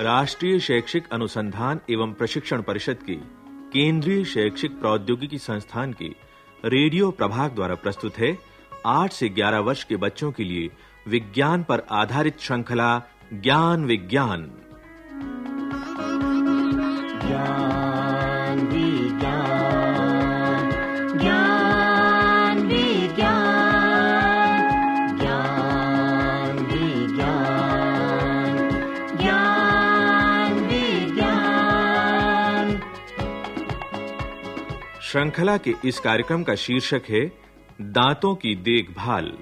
राष्ट्रीय शैक्षिक अनुसंधान एवं प्रशिक्षण परिषद की केंद्रीय शैक्षिक प्रौद्योगिकी संस्थान की रेडियो प्रभाग द्वारा प्रस्तुत है 8 से 11 वर्ष के बच्चों के लिए विज्ञान पर आधारित श्रृंखला ज्ञान विज्ञान। श्रृंखला के इस कार्यक्रम का शीर्षक है दांतों की देखभाल।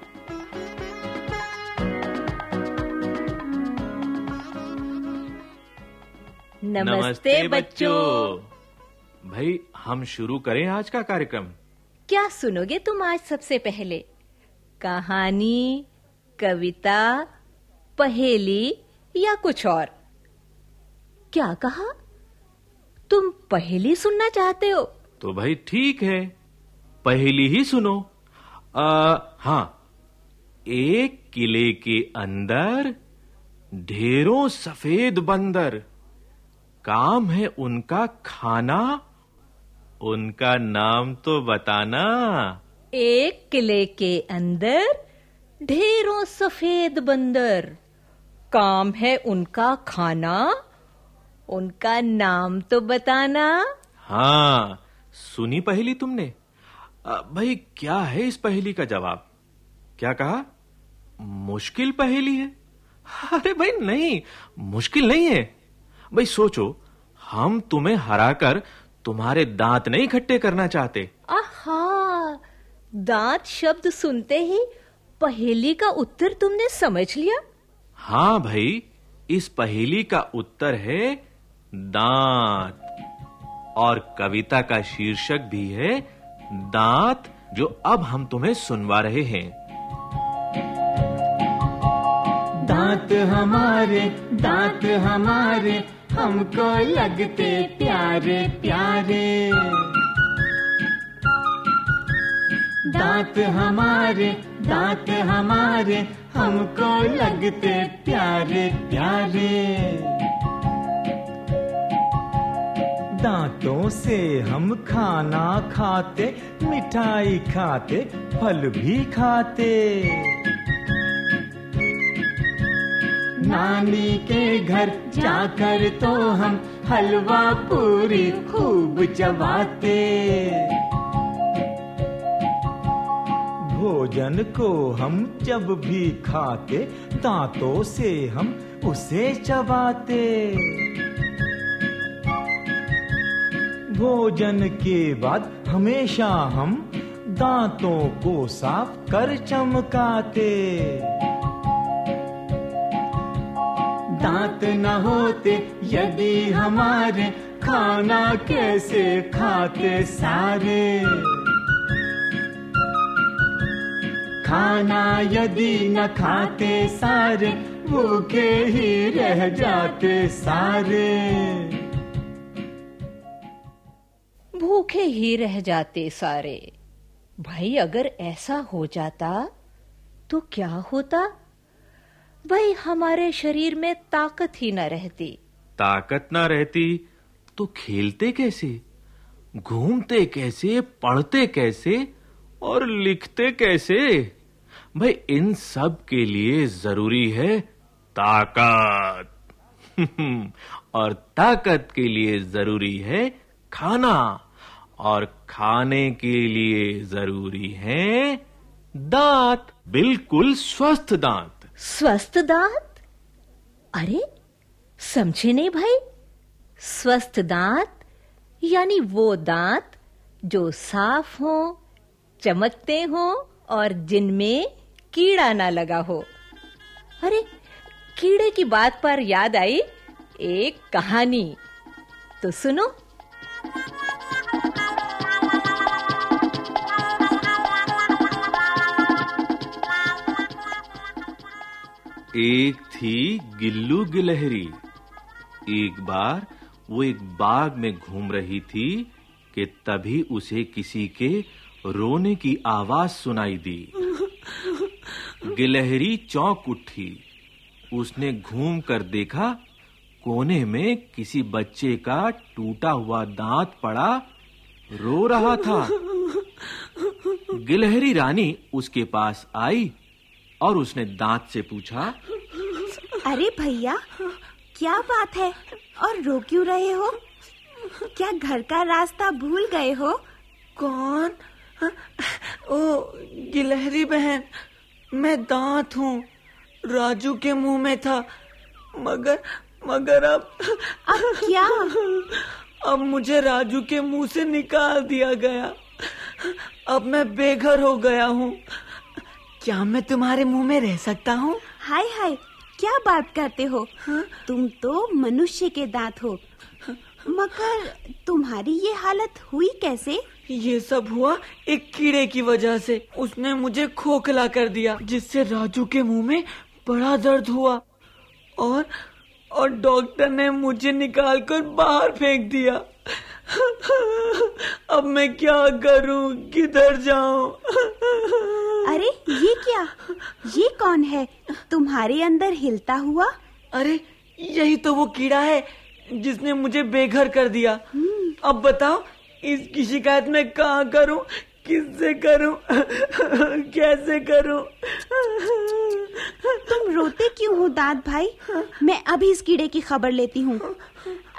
नमस्ते बच्चों। भाई हम शुरू करें आज का कार्यक्रम? क्या सुनोगे तुम आज सबसे पहले? कहानी कविता पहेली या कुछ और? क्या कहा? तुम पहेली सुनना चाहते हो? तो भाई ठीक है पहली ही सुनो। आ, हाँ एक किले के अंदर ढेरों सफ़ेद बंदर काम है उनका खाना उनका नाम तो बताना। एक किले के अंदर ढेरों सफ़ेद बंदर काम है उनका खाना उनका नाम तो बताना। हाँ सुनी पहेली तुमने? भाई क्या है इस पहेली का जवाब? क्या कहा? मुश्किल पहेली है? अरे भाई नहीं मुश्किल नहीं है। भाई सोचो हम तुम्हें हराकर तुम्हारे दांत नहीं इकट्ठे करना चाहते। आहा दांत शब्द सुनते ही पहेली का उत्तर तुमने समझ लिया? हाँ भाई इस पहेली का उत्तर है दांत। और कविता का शीर्षक भी है, दांत जो अब हम तुम्हें सुनवा रहे हैं। दांत हमारे दांत हमारे, हमको लगते प्यारे प्यारे। दांत हमारे दांत हमारे, हमको लगते प्यारे प्यारे। दांतों से हम खाना खाते, मिठाई खाते, फल भी खाते। नानी के घर जाकर तो हम हलवा पूरी खूब चबाते। भोजन को हम जब भी खाते, दांतों से हम उसे चबाते। भोजन के बाद हमेशा हम दांतों को साफ़ कर चमकाते। दांत न होते, यदि हमारे खाना कैसे खाते सारे? खाना यदि न खाते सारे, भूखे ही रह जाते सारे। भूखे ही रह जाते सारे। भाई, अगर ऐसा हो जाता तो क्या होता? भाई, हमारे शरीर में ताकत ही न रहती। ताकत ना रहती तो खेलते कैसे? घूमते कैसे? पढ़ते कैसे? और लिखते कैसे? भाई, इन सब के लिए ज़रूरी है ताकत। और ताकत के लिए ज़रूरी है खाना। और खाने के लिए ज़रूरी है दांत। बिल्कुल स्वस्थ दांत। स्वस्थ दांत? अरे, समझे नहीं भाई। स्वस्थ दांत, यानी वो दांत जो साफ़ हो, चमकते हो और जिनमें कीड़ा ना लगा हो। अरे, कीड़े की बात पर याद आई एक कहानी। तो सुनो। एक थी गिल्लू गिलहरी। एक बार वो एक बाग में घूम रही थी कि तभी उसे किसी के रोने की आवाज़ सुनाई दी। गिलहरी चौंक उठी। उसने घूम कर देखा कोने में किसी बच्चे का टूटा हुआ दांत पड़ा रो रहा था। गिलहरी रानी उसके पास आई और उसने दांत से पूछा अरे भैया क्या बात है? और रो क्यों रहे हो? क्या घर का रास्ता भूल गए हो? कौन? ओ गिलहरी बहन मैं दांत हूँ। राजू के मुँह में था मगर मगर अब अब क्या? अब मुझे राजू के मुँह से निकाल दिया गया। अब मैं बेघर हो गया हूँ। क्या मैं तुम्हारे मुँह में रह सकता हूँ? हाय हाय क्या बात करते हो? हा? तुम तो मनुष्य के दांत हो। मगर तुम्हारी ये हालत हुई कैसे? ये सब हुआ एक कीड़े की वजह से। उसने मुझे खोखला कर दिया जिससे राजू के मुँह में बड़ा दर्द हुआ। और और डॉक्टर ने मुझे निकालकर बाहर फेंक दिया। अब मैं क्या करूँ? किधर जाऊँ? अरे ये क्या? ये कौन है? तुम्हारे अंदर हिलता हुआ? अरे यही तो वो कीड़ा है जिसने मुझे बेघर कर दिया। अब बताओ इसकी शिकायत मैं कहाँ करूँ? किससे करूँ? कैसे करूँ? तुम रोते क्यों हो दाद भाई? मैं अभी इस कीड़े की खबर लेती हूँ।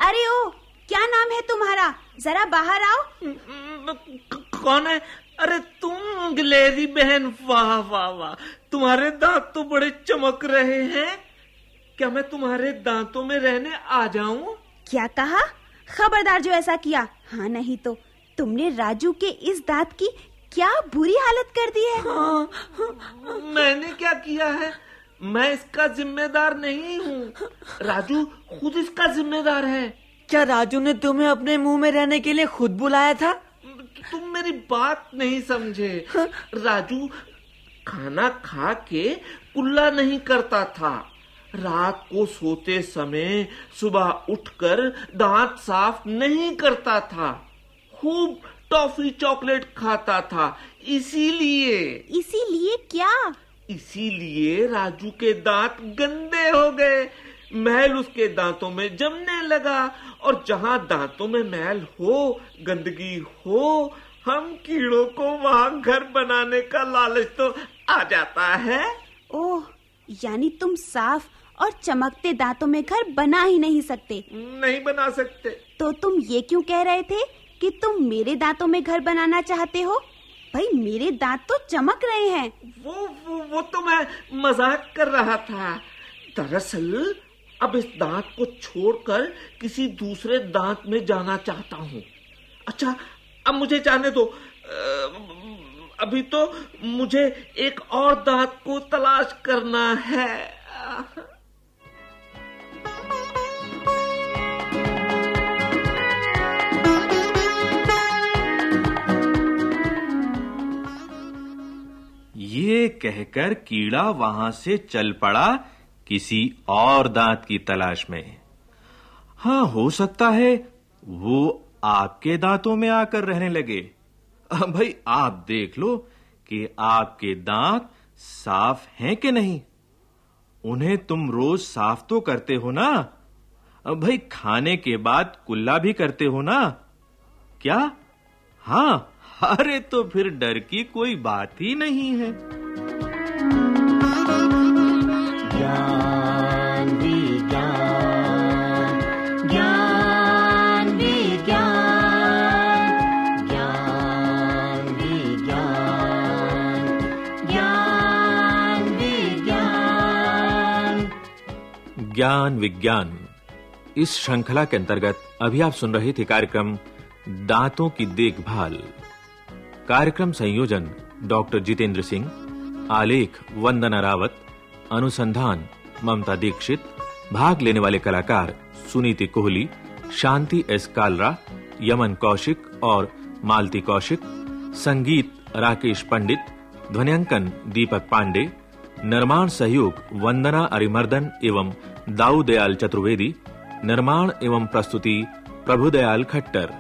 अरे ओ क्या नाम है तुम्हारा? जरा बाहर आओ। कौन है? अरे तुम गिलेरी बहन। वाह वाह वाह। तुम्हारे दांत तो बड़े चमक रहे हैं। क्या मैं तुम्हारे दांतों में रहने आ जाऊँ? क्या कहा? खबरदार जो ऐसा किया। हाँ नहीं तो। तुमने राजू के इस दांत की क्या बुरी हालत कर दी है? हाँ, मैंने क्या किया है? मैं इसका जिम्मेदार नहीं हूँ। राजू खुद इसका जिम्मेदार है। क्या राजू ने तुम्हें अपने मुँह में रहने के लिए खुद बुलाया था? तुम मेरी बात नहीं समझे। राजू खाना खा के कुल्ला नहीं करता था। रात को सोते समय सुबह उठकर दांत साफ़ नहीं करता था। खूब टॉफी चॉकलेट खाता था। इसीलिए। इसीलिए क्या? इसीलिए राजू के दांत गंदे हो गए। मैल उसके दांतों में जमने लगा और जहाँ दांतों में महल हो गंदगी हो हम कीड़ों को वहाँ घर बनाने का लालच तो आ जाता है। ओह यानी तुम साफ़ और चमकते दांतों में घर बना ही नहीं सकते। नहीं बना सकते। तो तुम ये क्यों कह रहे थे कि तुम मेरे दांतों में घर बनाना चाहते हो? भाई मेरे दांत तो चमक रहे हैं। वो वो, वो तो मैं मज़ाक कर रहा था। दरअसल अब इस दांत को छोड़कर किसी दूसरे दांत में जाना चाहता हूँ। अच्छा अब मुझे जाने दो। अभी तो मुझे एक और दांत को तलाश करना है। ये कहकर कीड़ा वहाँ से चल पड़ा किसी और दांत की तलाश में। हाँ, हो सकता है वो आपके दांतों में आकर रहने लगे। भाई, आप देख लो कि आपके दांत साफ़ हैं कि नहीं। उन्हें तुम रोज साफ़ तो करते हो ना? भाई, खाने के बाद कुल्ला भी करते हो ना? क्या? हाँ, अरे तो फिर डर की कोई बात ही नहीं है। ज्ञान विज्ञान। इस श्रृंखला के अंतर्गत अभी आप सुन रहे थे कार्यक्रम, दांतों की देखभाल। कार्यक्रम संयोजन, डॉक्टर जितेंद्र सिंह, आलेख, वंदना रावत, अनुसंधान, ममता दीक्षित, भाग लेने वाले कलाकार, सुनीति कोहली, शांति एस कालरा, यमन कौशिक और मालती कौशिक, संगीत राकेश पंडित, ध्वनियांकन दीपक पांडे, निर्माण सहयोग वंदना अरिमर्दन एवं दाऊ दयाल चतुर्वेदी निर्माण एवं प्रस्तुति प्रभुदयाल खट्टर।